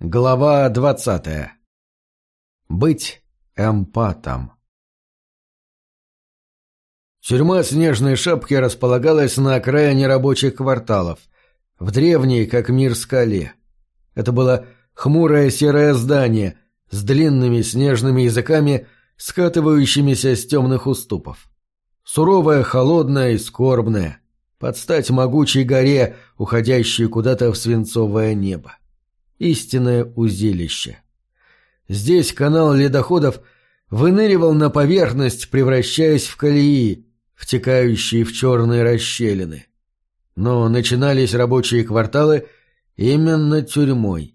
Глава двадцатая. Быть эмпатом. Тюрьма Снежной Шапки располагалась на окраине рабочих кварталов, в древней, как мир, скале. Это было хмурое серое здание с длинными снежными языками, скатывающимися с темных уступов. Суровое, холодное и скорбное, под стать могучей горе, уходящей куда-то в свинцовое небо истинное узилище. Здесь канал ледоходов выныривал на поверхность, превращаясь в колеи, втекающие в черные расщелины. Но начинались рабочие кварталы именно тюрьмой.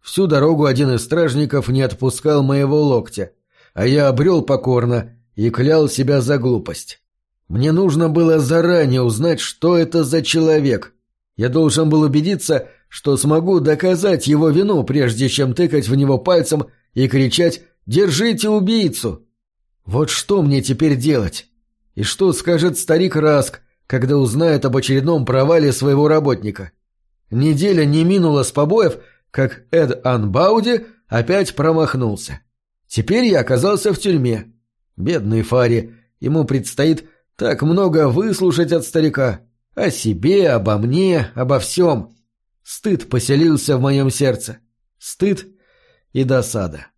Всю дорогу один из стражников не отпускал моего локтя, а я обрел покорно и клял себя за глупость. Мне нужно было заранее узнать, что это за человек. Я должен был убедиться, что смогу доказать его вину, прежде чем тыкать в него пальцем и кричать «Держите убийцу!». Вот что мне теперь делать? И что скажет старик Раск, когда узнает об очередном провале своего работника? Неделя не минула с побоев, как Эд Анбауди опять промахнулся. Теперь я оказался в тюрьме. Бедный Фари, ему предстоит так много выслушать от старика. О себе, обо мне, обо всем. Стыд поселился в моем сердце. Стыд и досада.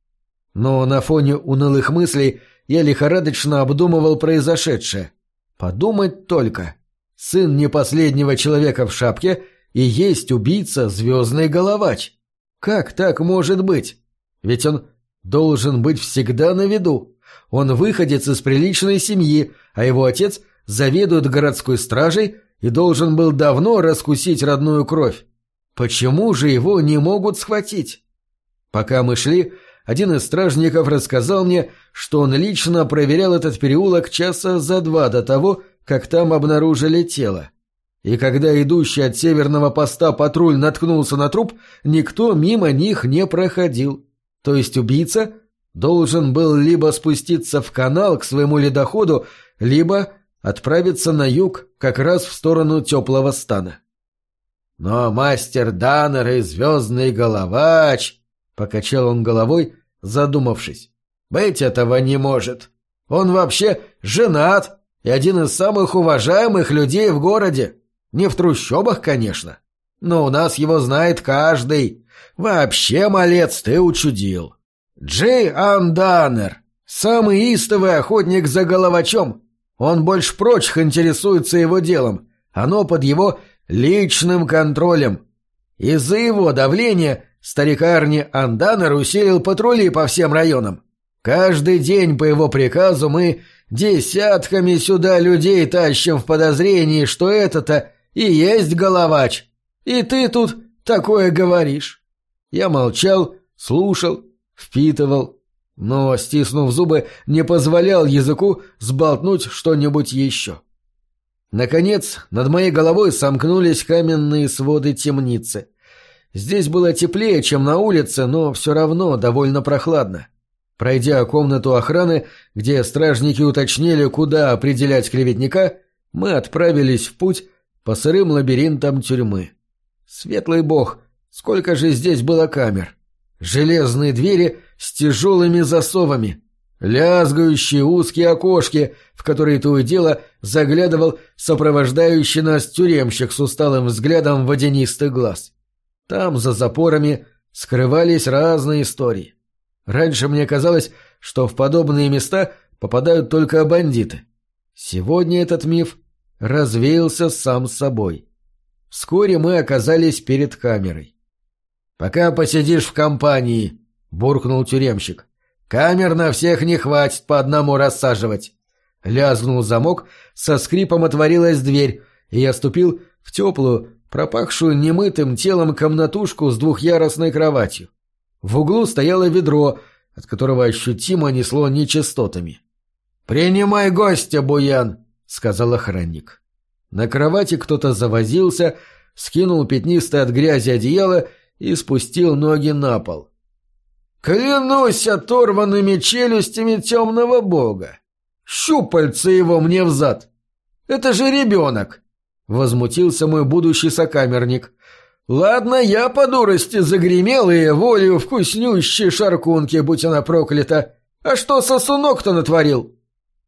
Но на фоне унылых мыслей я лихорадочно обдумывал произошедшее. Подумать только. Сын не последнего человека в шапке и есть убийца звездный головач. Как так может быть? Ведь он должен быть всегда на виду. Он выходец из приличной семьи, а его отец заведует городской стражей и должен был давно раскусить родную кровь. Почему же его не могут схватить? Пока мы шли, один из стражников рассказал мне, что он лично проверял этот переулок часа за два до того, как там обнаружили тело. И когда идущий от северного поста патруль наткнулся на труп, никто мимо них не проходил. То есть убийца должен был либо спуститься в канал к своему ледоходу, либо отправиться на юг, как раз в сторону теплого стана. Но мастер Даннер и звездный головач... Покачал он головой, задумавшись. Быть этого не может. Он вообще женат и один из самых уважаемых людей в городе. Не в трущобах, конечно. Но у нас его знает каждый. Вообще, малец, ты учудил. Джей Анданер, самый истовый охотник за головачом. Он больше прочих интересуется его делом. Оно под его личным контролем. Из-за его давления старик Арни Анданер усилил патрули по всем районам. Каждый день по его приказу мы десятками сюда людей тащим в подозрении, что это-то и есть головач. И ты тут такое говоришь. Я молчал, слушал, впитывал, но, стиснув зубы, не позволял языку сболтнуть что-нибудь еще. Наконец, над моей головой сомкнулись каменные своды темницы. Здесь было теплее, чем на улице, но все равно довольно прохладно. Пройдя комнату охраны, где стражники уточнили, куда определять клеветника, мы отправились в путь по сырым лабиринтам тюрьмы. Светлый бог, сколько же здесь было камер! Железные двери с тяжелыми засовами, Лязгающие узкие окошки, в которые то и дело заглядывал сопровождающий нас тюремщик с усталым взглядом водянистых глаз. Там, за запорами, скрывались разные истории. Раньше мне казалось, что в подобные места попадают только бандиты. Сегодня этот миф развеялся сам собой. Вскоре мы оказались перед камерой. «Пока посидишь в компании», — буркнул тюремщик. Камер на всех не хватит по одному рассаживать. Лязгнул замок, со скрипом отворилась дверь, и я ступил в теплую, пропахшую немытым телом комнатушку с двухъярусной кроватью. В углу стояло ведро, от которого ощутимо несло нечистотами. «Принимай гостя, Буян!» — сказал охранник. На кровати кто-то завозился, скинул пятнистое от грязи одеяло и спустил ноги на пол. Клянусь оторванными челюстями темного бога. Щупальца его мне взад. Это же ребенок. Возмутился мой будущий сокамерник. Ладно, я по дурости загремел и волею вкуснющей шаркунки, будь она проклята. А что сосунок-то натворил?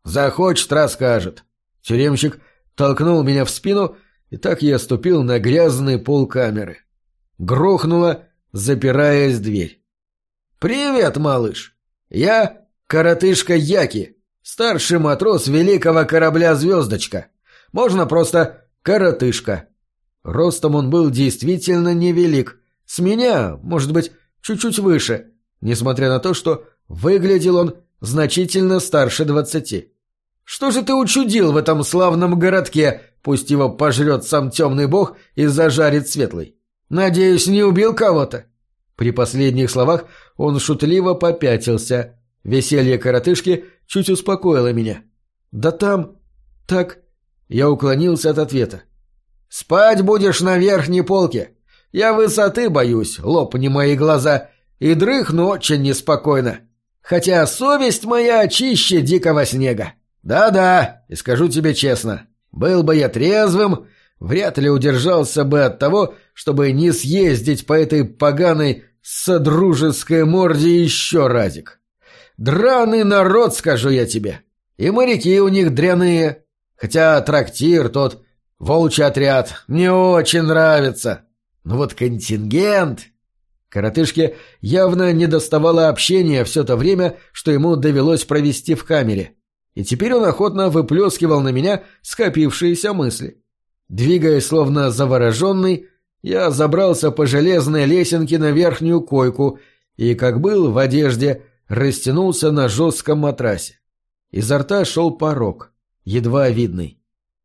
Захочет, расскажет. Тюремщик толкнул меня в спину, и так я ступил на грязный пол камеры. Грохнула, запираясь дверь. «Привет, малыш! Я коротышка Яки, старший матрос великого корабля «Звездочка». Можно просто коротышка. Ростом он был действительно невелик. С меня, может быть, чуть-чуть выше, несмотря на то, что выглядел он значительно старше двадцати. Что же ты учудил в этом славном городке, пусть его пожрет сам темный бог и зажарит светлый? Надеюсь, не убил кого-то?» При последних словах он шутливо попятился. Веселье коротышки чуть успокоило меня. «Да там... так...» Я уклонился от ответа. «Спать будешь на верхней полке. Я высоты боюсь, лопни мои глаза, и дрыхну очень неспокойно. Хотя совесть моя чище дикого снега. Да-да, и скажу тебе честно, был бы я трезвым, вряд ли удержался бы от того, чтобы не съездить по этой поганой содружеской морде еще разик. Драный народ, скажу я тебе. И моряки у них дряные. Хотя трактир тот, волчий отряд, мне очень нравится. Но вот контингент... Коротышке явно не доставало общения все то время, что ему довелось провести в камере. И теперь он охотно выплескивал на меня скопившиеся мысли. Двигаясь словно завороженный, я забрался по железной лесенке на верхнюю койку и, как был в одежде, растянулся на жестком матрасе. Изо рта шел порог, едва видный.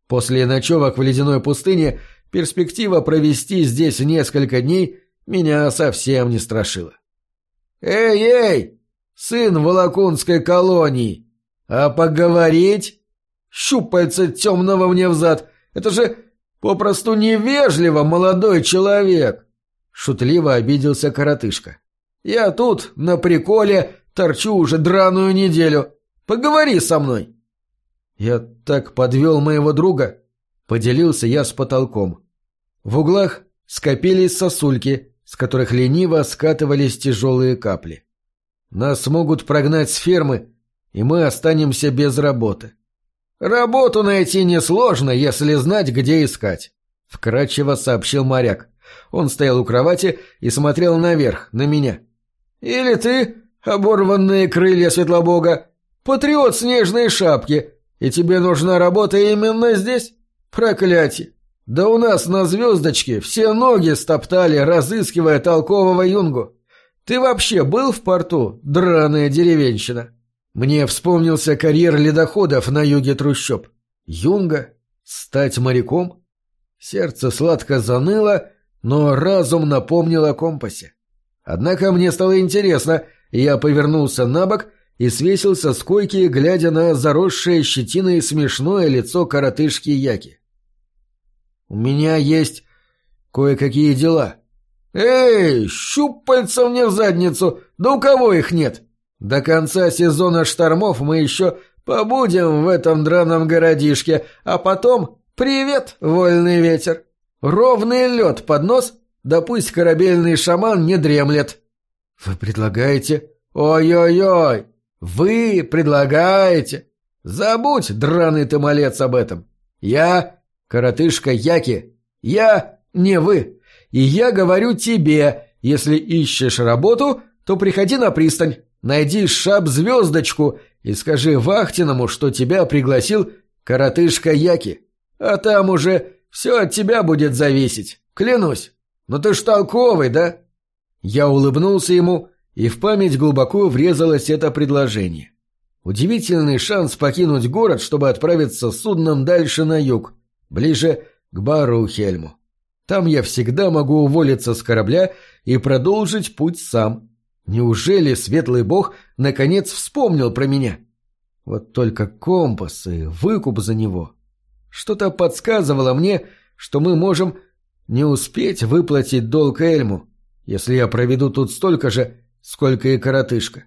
После ночевок в ледяной пустыне перспектива провести здесь несколько дней меня совсем не страшила. «Эй-эй, сын Волокунской колонии, а поговорить? Щупальца темного мне взад, это же Попросту невежливо, молодой человек!» Шутливо обиделся коротышка. «Я тут, на приколе, торчу уже драную неделю. Поговори со мной!» «Я так подвел моего друга!» Поделился я с потолком. В углах скопились сосульки, с которых лениво скатывались тяжелые капли. Нас могут прогнать с фермы, и мы останемся без работы. «Работу найти несложно, если знать, где искать», — вкратчиво сообщил моряк. Он стоял у кровати и смотрел наверх, на меня. «Или ты, оборванные крылья Светлобога, патриот снежной шапки, и тебе нужна работа именно здесь? Проклятие! Да у нас на звездочке все ноги стоптали, разыскивая толкового юнгу. Ты вообще был в порту, драная деревенщина?» Мне вспомнился карьер ледоходов на юге трущоб. Юнга? Стать моряком? Сердце сладко заныло, но разум напомнил о компасе. Однако мне стало интересно, и я повернулся на бок и свесился с койки, глядя на заросшее щетиной смешное лицо коротышки Яки. «У меня есть кое-какие дела». «Эй, щупальца мне в задницу! Да у кого их нет?» До конца сезона штормов мы еще побудем в этом драном городишке, а потом привет, вольный ветер. Ровный лед под нос, да пусть корабельный шаман не дремлет. Вы предлагаете? Ой-ой-ой! Вы предлагаете? Забудь, драный ты малец, об этом. Я, коротышка Яки, я не вы. И я говорю тебе, если ищешь работу, то приходи на пристань. Найди шап-звездочку и скажи Вахтиному, что тебя пригласил коротышка Яки. А там уже все от тебя будет зависеть, клянусь. Но ты ж толковый, да?» Я улыбнулся ему, и в память глубоко врезалось это предложение. Удивительный шанс покинуть город, чтобы отправиться судном дальше на юг, ближе к бару Хельму. Там я всегда могу уволиться с корабля и продолжить путь сам. Неужели светлый бог наконец вспомнил про меня? Вот только компас и выкуп за него. Что-то подсказывало мне, что мы можем не успеть выплатить долг Эльму, если я проведу тут столько же, сколько и коротышка.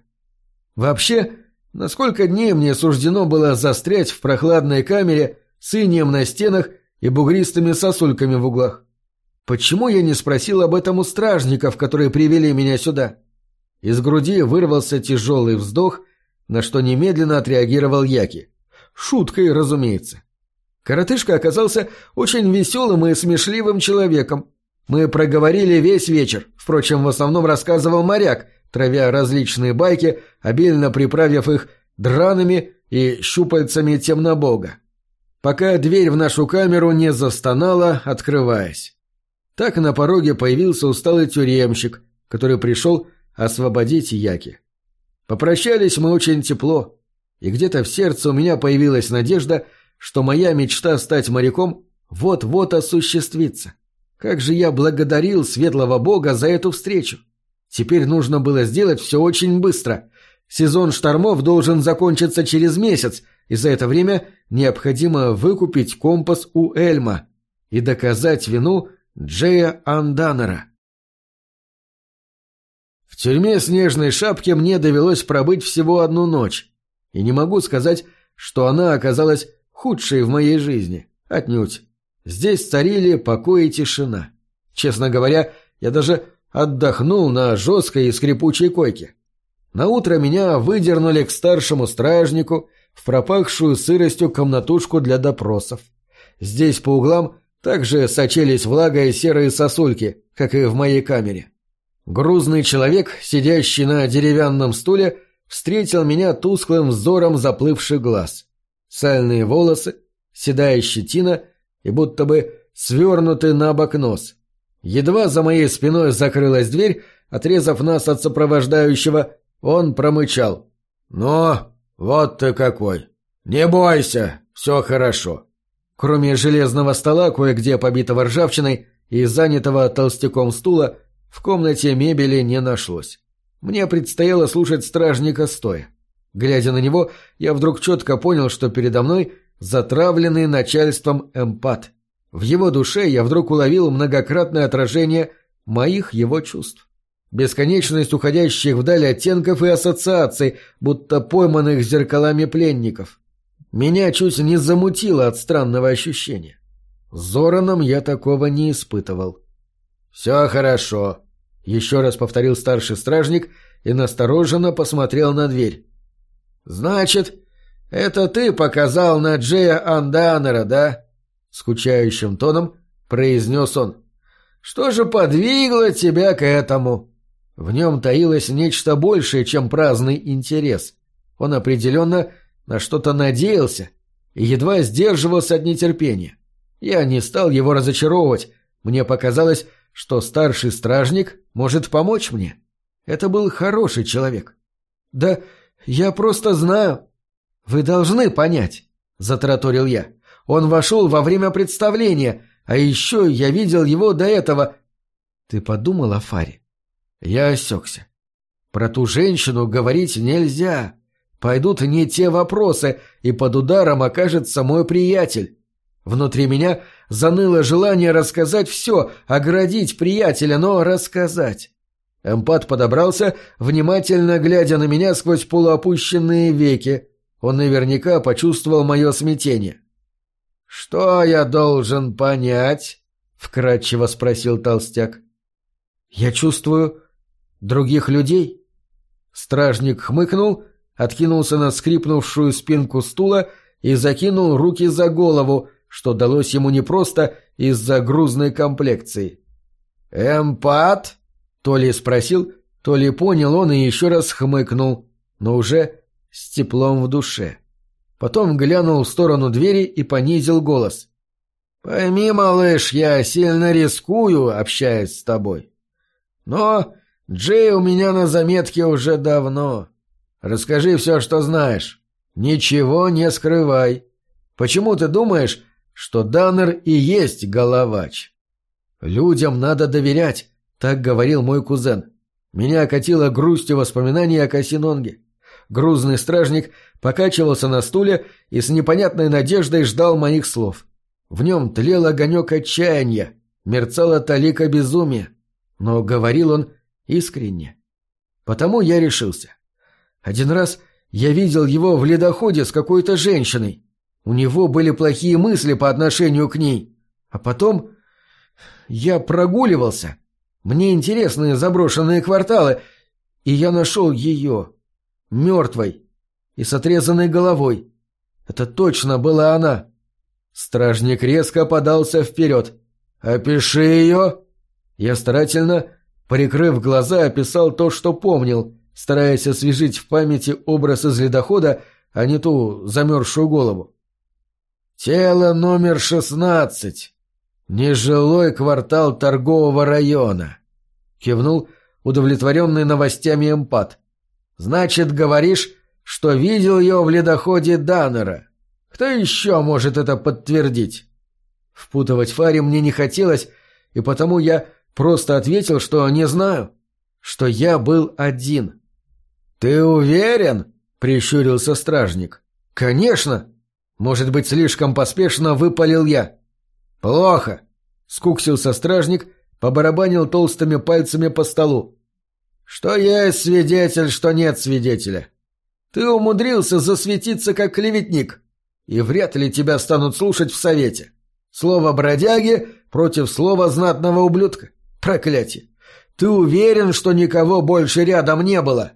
Вообще, на сколько дней мне суждено было застрять в прохладной камере с инеем на стенах и бугристыми сосульками в углах? Почему я не спросил об этом у стражников, которые привели меня сюда? Из груди вырвался тяжелый вздох, на что немедленно отреагировал Яки. Шуткой, разумеется. Коротышка оказался очень веселым и смешливым человеком. Мы проговорили весь вечер, впрочем, в основном рассказывал моряк, травя различные байки, обильно приправив их драными и щупальцами темнобога. Пока дверь в нашу камеру не застонала, открываясь. Так на пороге появился усталый тюремщик, который пришел освободить Яки. Попрощались мы очень тепло, и где-то в сердце у меня появилась надежда, что моя мечта стать моряком вот-вот осуществится. Как же я благодарил светлого бога за эту встречу! Теперь нужно было сделать все очень быстро. Сезон штормов должен закончиться через месяц, и за это время необходимо выкупить компас у Эльма и доказать вину Джея Анданера. Тюрьме Снежной Шапки мне довелось пробыть всего одну ночь, и не могу сказать, что она оказалась худшей в моей жизни. Отнюдь. Здесь царили покой и тишина. Честно говоря, я даже отдохнул на жесткой и скрипучей койке. На утро меня выдернули к старшему стражнику в пропахшую сыростью комнатушку для допросов. Здесь по углам также сочились влага и серые сосульки, как и в моей камере. Грузный человек, сидящий на деревянном стуле, встретил меня тусклым взором заплывших глаз. Сальные волосы, седая щетина и будто бы свернутый на бок нос. Едва за моей спиной закрылась дверь, отрезав нас от сопровождающего, он промычал. «Но, вот ты какой! Не бойся, все хорошо!» Кроме железного стола, кое-где побитого ржавчиной, и занятого толстяком стула, в комнате мебели не нашлось. Мне предстояло слушать стражника стоя. Глядя на него, я вдруг четко понял, что передо мной затравленный начальством эмпат. В его душе я вдруг уловил многократное отражение моих его чувств. Бесконечность уходящих вдаль оттенков и ассоциаций, будто пойманных зеркалами пленников. Меня чуть не замутило от странного ощущения. Зораном я такого не испытывал. «Все хорошо», — еще раз повторил старший стражник и настороженно посмотрел на дверь. «Значит, это ты показал на Джея Анданера, да?» Скучающим тоном произнес он. «Что же подвигло тебя к этому?» В нем таилось нечто большее, чем праздный интерес. Он определенно на что-то надеялся и едва сдерживался от нетерпения. Я не стал его разочаровывать. Мне показалось, что старший стражник может помочь мне. Это был хороший человек. Да я просто знаю. Вы должны понять, затраторил я. Он вошел во время представления, а еще я видел его до этого. Ты подумал о Фаре? Я осекся. Про ту женщину говорить нельзя. Пойдут не те вопросы, и под ударом окажется мой приятель. Внутри меня заныло желание рассказать все, оградить приятеля, но рассказать. Эмпат подобрался, внимательно глядя на меня сквозь полуопущенные веки. Он наверняка почувствовал мое смятение. «Что я должен понять?» — вкратчиво спросил толстяк. «Я чувствую других людей». Стражник хмыкнул, откинулся на скрипнувшую спинку стула и закинул руки за голову, что далось ему непросто из-за грузной комплекции. «Эмпат?» — то ли спросил, то ли понял он и еще раз хмыкнул, но уже с теплом в душе. Потом глянул в сторону двери и понизил голос. «Пойми, малыш, я сильно рискую, общаясь с тобой. Но Джей у меня на заметке уже давно. Расскажи все, что знаешь. Ничего не скрывай. Почему ты думаешь, что Даннер и есть головач. «Людям надо доверять», — так говорил мой кузен. Меня окатило грустью воспоминаний о Касинонге. Грузный стражник покачивался на стуле и с непонятной надеждой ждал моих слов. В нем тлел огонек отчаяния, мерцала талика безумия. Но говорил он искренне. Потому я решился. Один раз я видел его в ледоходе с какой-то женщиной. У него были плохие мысли по отношению к ней. А потом... Я прогуливался. Мне интересны заброшенные кварталы, и я нашел ее. Мертвой и с отрезанной головой. Это точно была она. Стражник резко подался вперед. «Опиши ее!» Я старательно, прикрыв глаза, описал то, что помнил, стараясь освежить в памяти образ из ледохода, а не ту замерзшую голову. «Тело номер шестнадцать. Нежилой квартал торгового района», — кивнул удовлетворенный новостями эмпат. «Значит, говоришь, что видел ее в ледоходе Даннера. Кто еще может это подтвердить?» Впутывать Фари мне не хотелось, и потому я просто ответил, что не знаю, что я был один. «Ты уверен?» — прищурился стражник. «Конечно!» Может быть, слишком поспешно выпалил я. «Плохо!» — скуксился стражник, побарабанил толстыми пальцами по столу. «Что есть свидетель, что нет свидетеля. Ты умудрился засветиться как клеветник, и вряд ли тебя станут слушать в совете. Слово бродяги против слова знатного ублюдка. Проклятие! Ты уверен, что никого больше рядом не было?»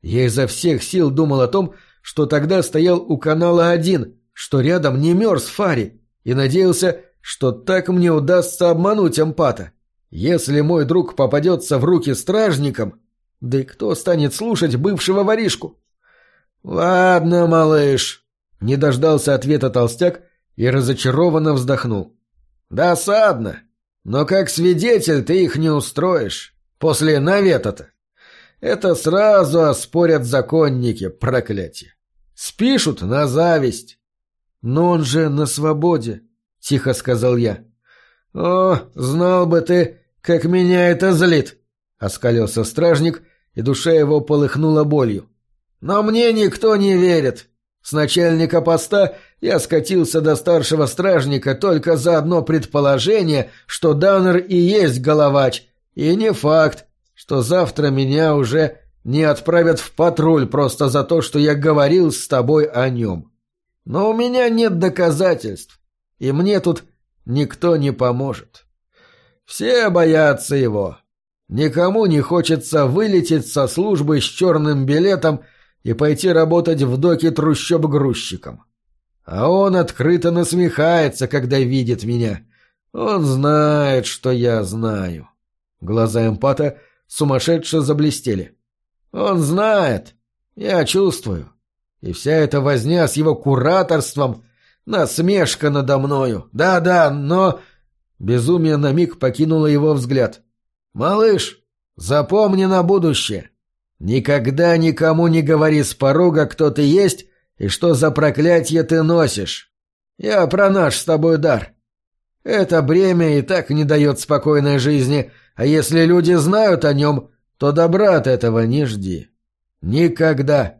Я изо всех сил думал о том, что тогда стоял у канала один, что рядом не мерз Фари, и надеялся, что так мне удастся обмануть эмпата. Если мой друг попадется в руки стражникам, да и кто станет слушать бывшего воришку? «Ладно, малыш», — не дождался ответа толстяк и разочарованно вздохнул. «Досадно, но как свидетель ты их не устроишь. После навета-то. Это сразу оспорят законники, проклятие. Спишут на зависть. Но он же на свободе, — тихо сказал я. О, знал бы ты, как меня это злит, — оскалился стражник, и душа его полыхнула болью. Но мне никто не верит. С начальника поста я скатился до старшего стражника только за одно предположение, что Даннер и есть головач, и не факт, что завтра меня уже не отправят в патруль просто за то, что я говорил с тобой о нем. Но у меня нет доказательств, и мне тут никто не поможет. Все боятся его. Никому не хочется вылететь со службы с черным билетом и пойти работать в доке трущоб грузчиком. А он открыто насмехается, когда видит меня. Он знает, что я знаю. Глаза эмпата сумасшедше заблестели. Он знает. Я чувствую. И вся эта возня с его кураторством — насмешка надо мною. Да-да, но... Безумие на миг покинуло его взгляд. «Малыш, запомни на будущее. Никогда никому не говори с порога, кто ты есть и что за проклятие ты носишь. Я про наш с тобой дар. Это бремя и так не дает спокойной жизни, а если люди знают о нем, то добра от этого не жди. Никогда.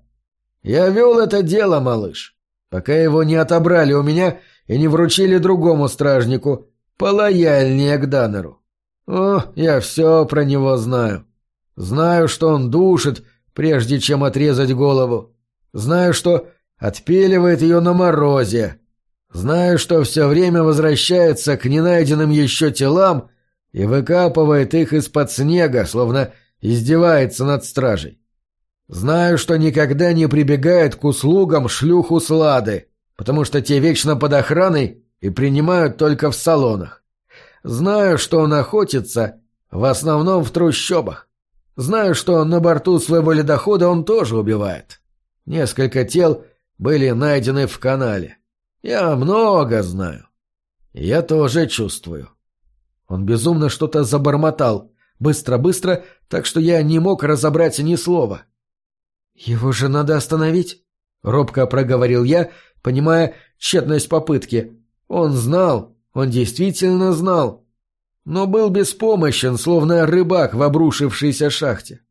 Я вел это дело, малыш, пока его не отобрали у меня и не вручили другому стражнику, полояльнее к Даннеру. О, я все про него знаю. Знаю, что он душит, прежде чем отрезать голову. Знаю, что отпиливает ее на морозе. Знаю, что все время возвращается к ненайденным еще телам и выкапывает их из-под снега, словно издевается над стражей. Знаю, что никогда не прибегает к услугам шлюху Слады, потому что те вечно под охраной и принимают только в салонах. Знаю, что он охотится в основном в трущобах. Знаю, что на борту своего ледохода он тоже убивает. Несколько тел были найдены в канале. Я много знаю. Я тоже чувствую. Он безумно что-то забормотал, быстро-быстро, так что я не мог разобрать ни слова. «Его же надо остановить», — робко проговорил я, понимая тщетность попытки. Он знал, он действительно знал но был беспомощен, словно рыбак в обрушившейся шахте.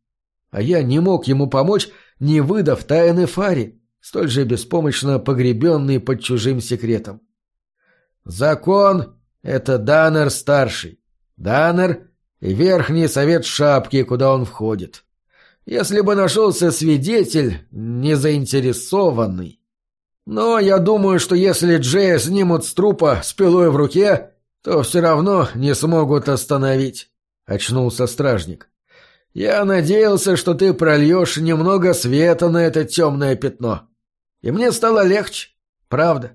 А я не мог ему помочь, не выдав тайны Фари, столь же беспомощно погребенный под чужим секретом. Закон — это Даннер-старший, Даннер Верхний Совет Шапки, куда он входит. Если бы нашелся свидетель, незаинтересованный. Но я думаю, что если Джея снимут с трупа с пилой в руке, то все равно не смогут остановить», — очнулся стражник. «Я надеялся, что ты прольешь немного света на это темное пятно. И мне стало легче, правда.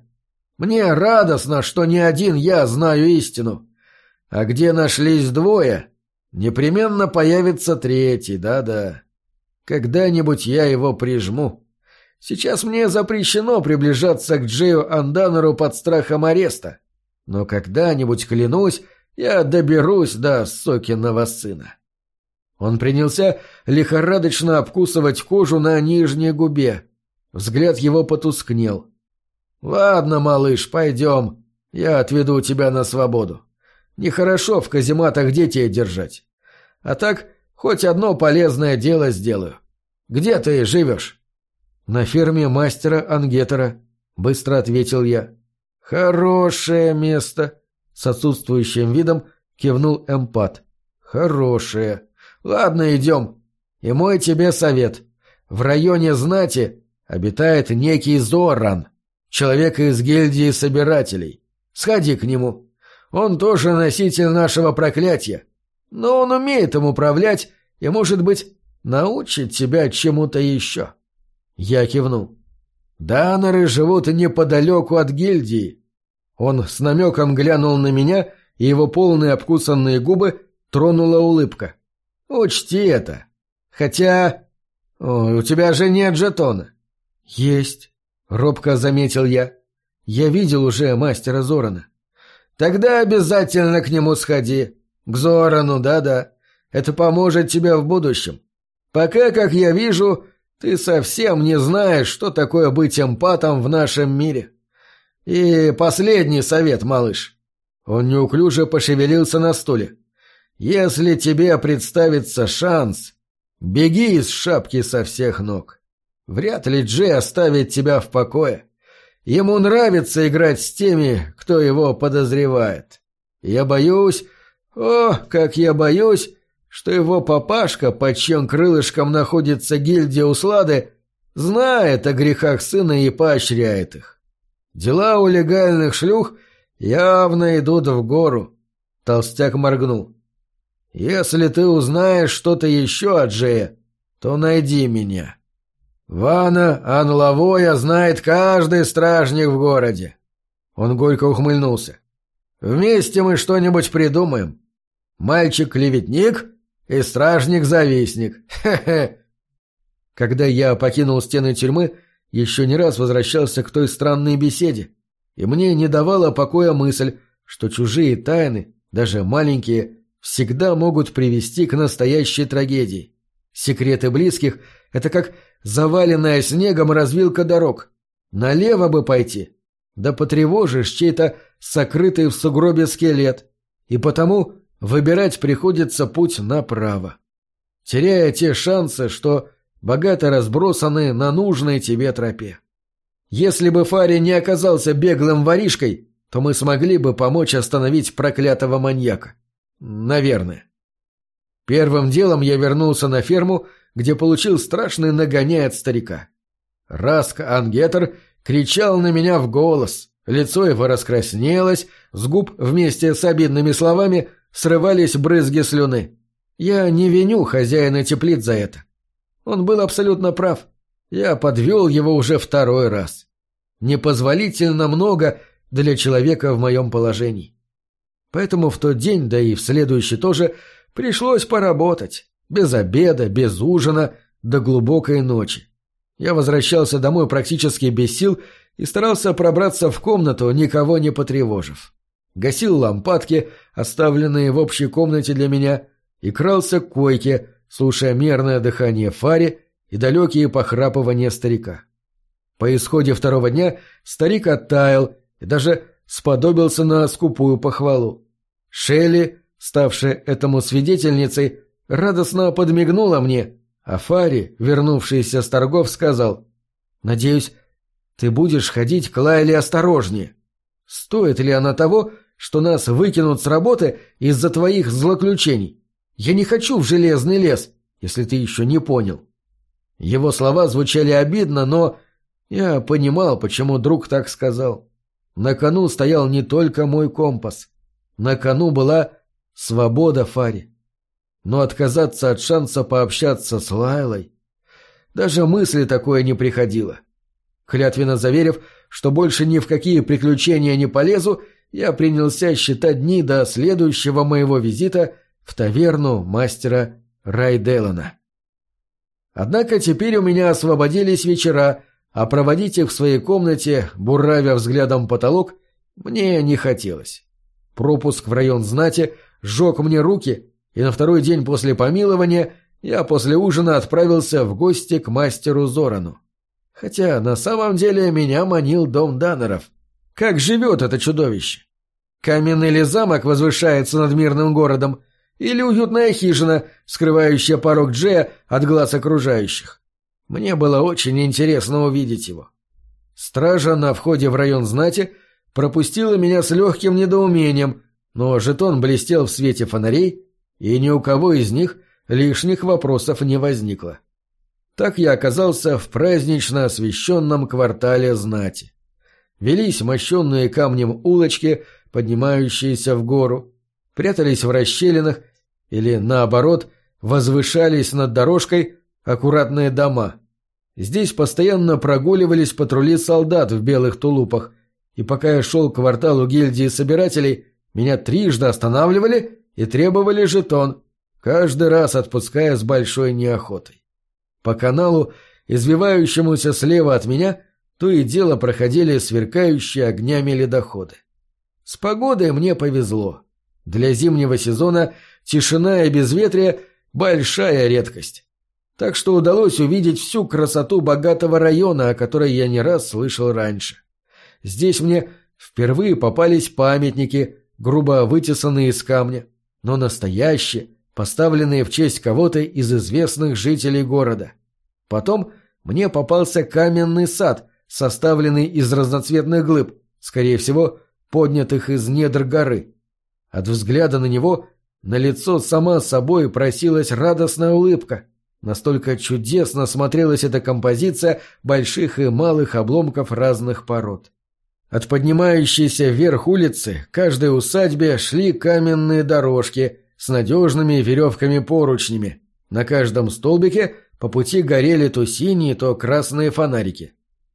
Мне радостно, что не один я знаю истину. А где нашлись двое, непременно появится третий, да-да. Когда-нибудь я его прижму. Сейчас мне запрещено приближаться к Джею Анданеру под страхом ареста. Но когда-нибудь, клянусь, я доберусь до сокиного сына. Он принялся лихорадочно обкусывать кожу на нижней губе. Взгляд его потускнел. «Ладно, малыш, пойдем. Я отведу тебя на свободу. Нехорошо в казематах детей держать. А так, хоть одно полезное дело сделаю. Где ты живешь?» «На ферме мастера Ангетера», — быстро ответил я. «Хорошее место», — с отсутствующим видом кивнул эмпат. «Хорошее. Ладно, идем. И мой тебе совет. В районе знати обитает некий Зоран, человек из гильдии собирателей. Сходи к нему. Он тоже носитель нашего проклятия. Но он умеет им управлять и, может быть, научит тебя чему-то еще». Я кивнул. «Даннеры живут неподалеку от гильдии». Он с намеком глянул на меня, и его полные обкусанные губы тронула улыбка. «Учти это. Хотя... О, у тебя же нет жетона». «Есть», — робко заметил я. «Я видел уже мастера Зорана». «Тогда обязательно к нему сходи. К Зорану, да-да. Это поможет тебе в будущем. Пока, как я вижу, ты совсем не знаешь, что такое быть эмпатом в нашем мире. И последний совет, малыш. Он неуклюже пошевелился на стуле. Если тебе представится шанс, беги из шапки со всех ног. Вряд ли Джей оставит тебя в покое. Ему нравится играть с теми, кто его подозревает. Я боюсь, о, как я боюсь, что его папашка, под чьим крылышком находится гильдия Услады, знает о грехах сына и поощряет их. Дела у легальных шлюх явно идут в гору. Толстяк моргнул. Если ты узнаешь что-то еще от Джея, то найди меня. Вана Анлавоя знает каждый стражник в городе. Он горько ухмыльнулся. Вместе мы что-нибудь придумаем. Мальчик-клеветник и стражник-завистник. Когда я покинул стены тюрьмы, еще не раз возвращался к той странной беседе, и мне не давала покоя мысль, что чужие тайны, даже маленькие, всегда могут привести к настоящей трагедии. Секреты близких — это как заваленная снегом развилка дорог. Налево бы пойти, да потревожишь чей-то сокрытый в сугробе скелет, и потому выбирать приходится путь направо, теряя те шансы, что богато разбросаны на нужной тебе тропе. Если бы Фари не оказался беглым воришкой, то мы смогли бы помочь остановить проклятого маньяка. Наверное. Первым делом я вернулся на ферму, где получил страшный нагоняй от старика. Раск Ангетер кричал на меня в голос, лицо его раскраснелось, с губ вместе с обидными словами – срывались брызги слюны. Я не виню хозяина теплиц за это. Он был абсолютно прав. Я подвел его уже второй раз. Непозволительно много для человека в моем положении. Поэтому в тот день, да и в следующий тоже, пришлось поработать. Без обеда, без ужина, до глубокой ночи. Я возвращался домой практически без сил и старался пробраться в комнату, никого не потревожив гасил лампадки, оставленные в общей комнате для меня, и крался к койке, слушая мерное дыхание Фари и далекие похрапывания старика. По исходе второго дня старик оттаял и даже сподобился на скупую похвалу. Шелли, ставшая этому свидетельницей, радостно подмигнула мне, а Фари, вернувшийся с торгов, сказал «Надеюсь, ты будешь ходить к Лайле осторожнее. Стоит ли она того, что нас выкинут с работы из-за твоих злоключений. Я не хочу в железный лес, если ты еще не понял». Его слова звучали обидно, но я понимал, почему друг так сказал. На кону стоял не только мой компас, На кону была свобода Фари. Но отказаться от шанса пообщаться с Лайлой... Даже мысли такое не приходило. Клятвенно заверив, что больше ни в какие приключения не полезу, я принялся считать дни до следующего моего визита в таверну мастера Райделана. Однако теперь у меня освободились вечера, а проводить их в своей комнате, буравя взглядом потолок, мне не хотелось. Пропуск в район знати сжег мне руки, и на второй день после помилования я после ужина отправился в гости к мастеру Зорану. Хотя на самом деле меня манил дом Даннеров. Как живет это чудовище? Каменный ли замок возвышается над мирным городом, или уютная хижина, скрывающая порог Джея от глаз окружающих? Мне было очень интересно увидеть его. Стража на входе в район знати пропустила меня с легким недоумением, но жетон блестел в свете фонарей, и ни у кого из них лишних вопросов не возникло. Так я оказался в празднично освещенном квартале знати. Велись мощенные камнем улочки, поднимающиеся в гору, прятались в расщелинах или, наоборот, возвышались над дорожкой аккуратные дома. Здесь постоянно прогуливались патрули солдат в белых тулупах, и пока я шел к кварталу гильдии собирателей, меня трижды останавливали и требовали жетон, каждый раз отпуская с большой неохотой. По каналу, извивающемуся слева от меня, то и дело проходили сверкающие огнями ледоходы. С погодой мне повезло. Для зимнего сезона тишина и безветрие – большая редкость. Так что удалось увидеть всю красоту богатого района, о которой я не раз слышал раньше. Здесь мне впервые попались памятники, грубо вытесанные из камня, но настоящие, поставленные в честь кого-то из известных жителей города. Потом мне попался каменный сад, составленный из разноцветных глыб, скорее всего, поднятых из недр горы. От взгляда на него на лицо сама собой просилась радостная улыбка. Настолько чудесно смотрелась эта композиция больших и малых обломков разных пород. От поднимающейся вверх улицы к каждой усадьбе шли каменные дорожки с надежными веревками-поручнями. На каждом столбике по пути горели то синие, то красные фонарики.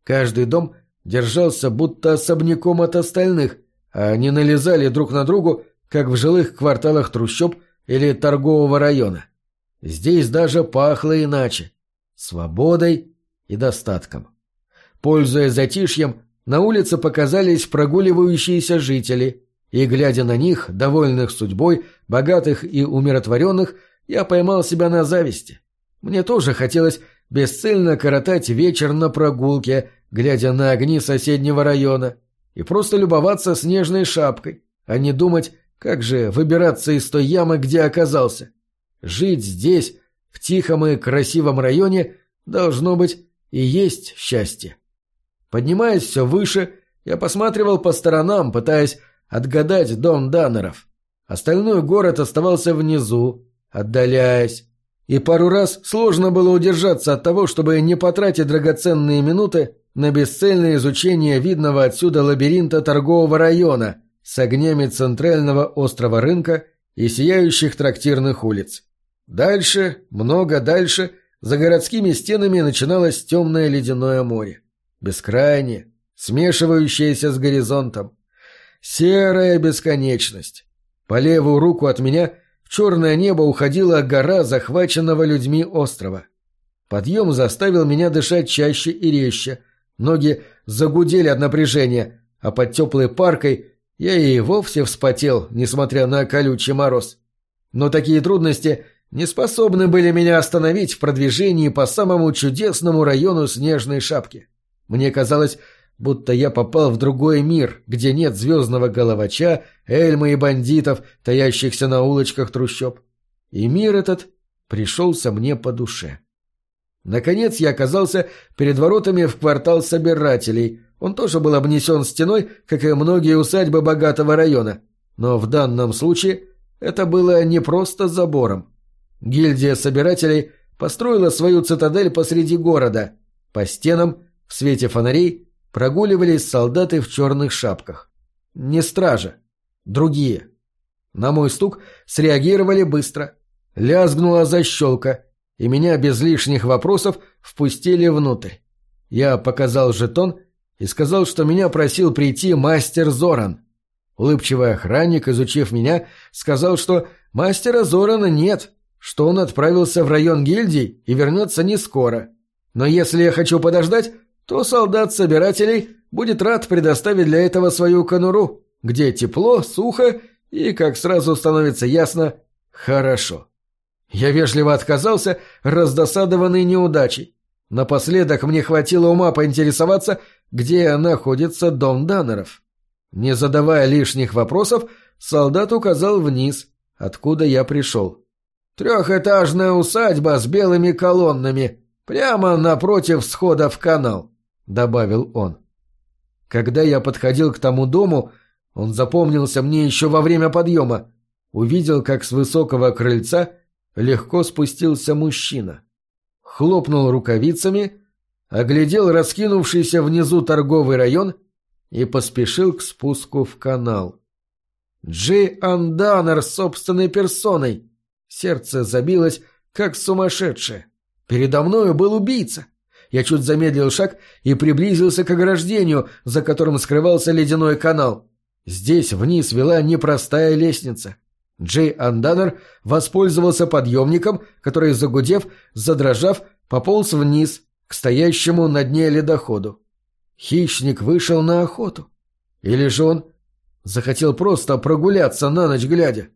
Каждый дом держался будто особняком от остальных, а не налезали друг на другу, как в жилых кварталах трущоб или торгового района. Здесь даже пахло иначе – свободой и достатком. Пользуясь затишьем, на улице показались прогуливающиеся жители, и, глядя на них, довольных судьбой, богатых и умиротворенных, я поймал себя на зависти. Мне тоже хотелось бесцельно коротать вечер на прогулке, глядя на огни соседнего района, и просто любоваться снежной шапкой, а не думать, как же выбираться из той ямы, где оказался. Жить здесь, в тихом и красивом районе, должно быть и есть счастье. Поднимаясь все выше, я посматривал по сторонам, пытаясь отгадать дом Даннеров. Остальной город оставался внизу, отдаляясь. И пару раз сложно было удержаться от того, чтобы не потратить драгоценные минуты на бесцельное изучение видного отсюда лабиринта торгового района с огнями центрального острова рынка и сияющих трактирных улиц. Дальше, много дальше, за городскими стенами начиналось темное ледяное море бескрайнее, смешивающееся с горизонтом. Серая бесконечность. По левую руку от меня в черное небо уходила гора захваченного людьми острова. Подъем заставил меня дышать чаще и резче. Ноги загудели от напряжения, а под теплой паркой я и вовсе вспотел, несмотря на колючий мороз. Но такие трудности не способны были меня остановить в продвижении по самому чудесному району снежной шапки. Мне казалось, будто я попал в другой мир, где нет звездного головача, эльмы и бандитов, таящихся на улочках трущоб. И мир этот пришелся мне по душе. Наконец я оказался перед воротами в квартал собирателей. Он тоже был обнесен стеной, как и многие усадьбы богатого района. Но в данном случае это было не просто забором. Гильдия собирателей построила свою цитадель посреди города. По стенам в свете фонарей прогуливались солдаты в черных шапках. Не стража. Другие. На мой стук среагировали быстро. Лязгнула защелка, и меня без лишних вопросов впустили внутрь. Я показал жетон и сказал, что меня просил прийти мастер Зоран. Улыбчивый охранник, изучив меня, сказал, что мастера Зорана нет, что он отправился в район гильдии и вернется не скоро. Но если я хочу подождать, то солдат собирателей будет рад предоставить для этого свою конуру, где тепло, сухо и, как сразу становится ясно, хорошо. Я вежливо отказался, раздосадованный неудачей. Напоследок мне хватило ума поинтересоваться, где находится дом Даннеров. Не задавая лишних вопросов, солдат указал вниз, откуда я пришел. «Трехэтажная усадьба с белыми колоннами, прямо напротив схода в канал», — добавил он. Когда я подходил к тому дому, он запомнился мне еще во время подъема. Увидел, как с высокого крыльца легко спустился мужчина. Хлопнул рукавицами, оглядел раскинувшийся внизу торговый район и поспешил к спуску в канал. Джей Анданер собственной персоной. Сердце забилось, как сумасшедшее. Передо мною был убийца. Я чуть замедлил шаг и приблизился к ограждению, за которым скрывался ледяной канал. Здесь вниз вела непростая лестница. Джей Анданер воспользовался подъемником, который, загудев, задрожав, пополз вниз, к стоящему на дне ледоходу. Хищник вышел на охоту. Или же он захотел просто прогуляться на ночь глядя?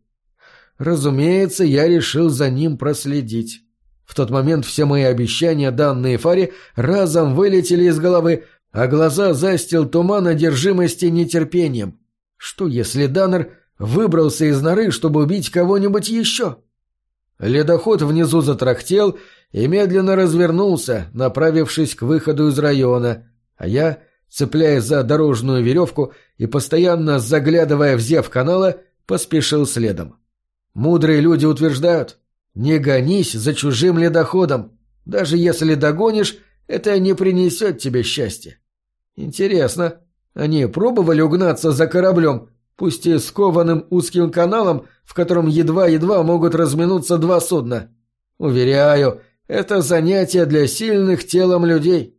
Разумеется, я решил за ним проследить. В тот момент все мои обещания, данные Фаре, разом вылетели из головы, а глаза застил туман одержимости нетерпением. Что если Даннер выбрался из норы, чтобы убить кого-нибудь еще? Ледоход внизу затрахтел и медленно развернулся, направившись к выходу из района, а я, цепляясь за дорожную веревку и постоянно заглядывая в зев канала, поспешил следом. Мудрые люди утверждают, не гонись за чужим ледоходом. Даже если догонишь, это не принесет тебе счастья. Интересно, они пробовали угнаться за кораблем, пусть и скованным узким каналом, в котором едва-едва могут разминуться два судна? Уверяю, это занятие для сильных телом людей.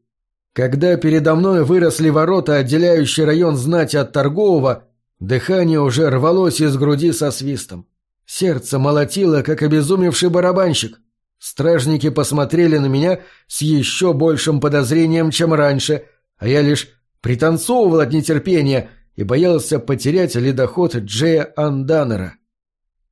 Когда передо мной выросли ворота, отделяющие район знати от торгового, дыхание уже рвалось из груди со свистом. Сердце молотило, как обезумевший барабанщик. Стражники посмотрели на меня с еще большим подозрением, чем раньше, а я лишь пританцовывал от нетерпения и боялся потерять ледоход Джея Анданера.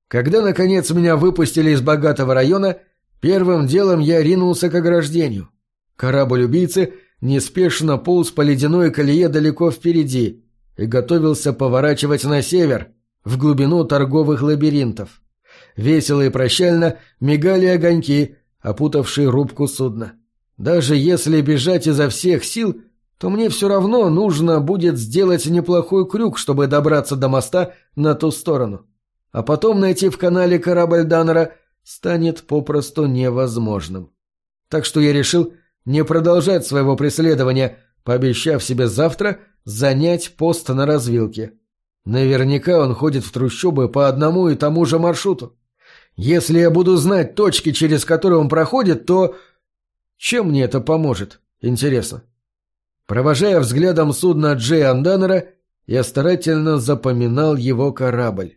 Когда, наконец, меня выпустили из богатого района, первым делом я ринулся к ограждению. Корабль убийцы неспешно полз по ледяной колее далеко впереди и готовился поворачивать на север — в глубину торговых лабиринтов. Весело и прощально мигали огоньки, опутавшие рубку судна. Даже если бежать изо всех сил, то мне все равно нужно будет сделать неплохой крюк, чтобы добраться до моста на ту сторону. А потом найти в канале корабль Даннера станет попросту невозможным. Так что я решил не продолжать своего преследования, пообещав себе завтра занять пост на развилке. Наверняка он ходит в трущобы по одному и тому же маршруту. Если я буду знать точки, через которые он проходит, то... Чем мне это поможет? Интересно. Провожая взглядом судно Джей Анданера, я старательно запоминал его корабль.